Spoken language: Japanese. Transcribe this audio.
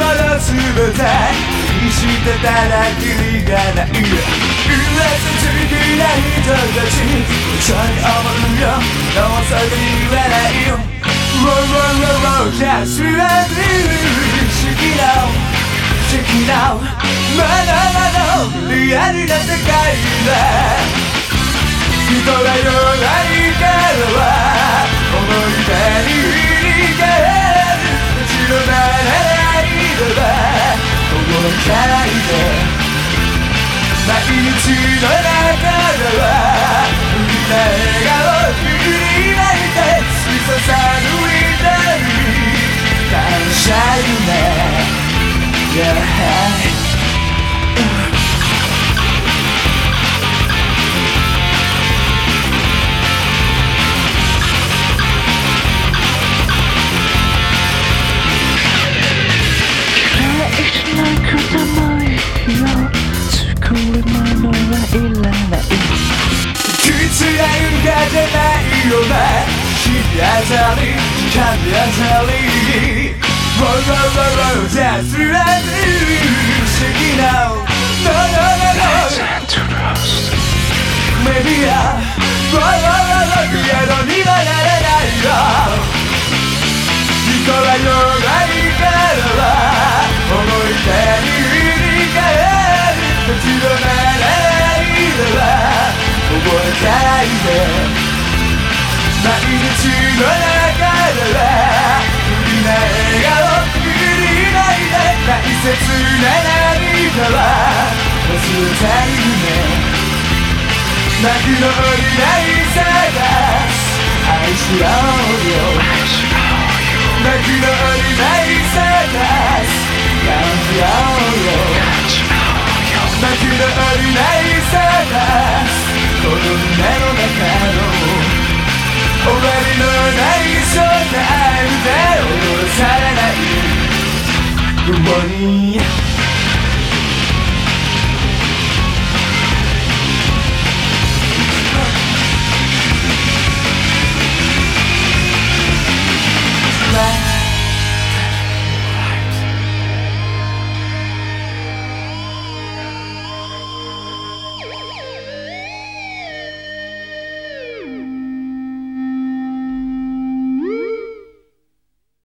あるものすべて見してたらきりがない噂つきな人たち嘘に思うよどうせ言わないよ Wow wow wow wow just let me 好きな好きなまだまだリアルな世界だ人が弱いからは思い出毎日の中ではみんな笑顔振り泣い。てしささぬいたり感謝夢 Yeah たり風当たり Wow wow wow wow just let me 不思議な No no no no Maybe I Wow wow wow wow ピアノにはならないよ人は弱いからは思い出に振り返る立ち止まらないのは覚えたいで毎日の中ではみんな笑顔振りないで大切な涙は忘れたい夢泣くのりない探す。愛し合おうよ泣くのりない探す感じ合おうよ泣くのりない探す。この胸の中の終わりのないそんな愛で踊らされない。雲に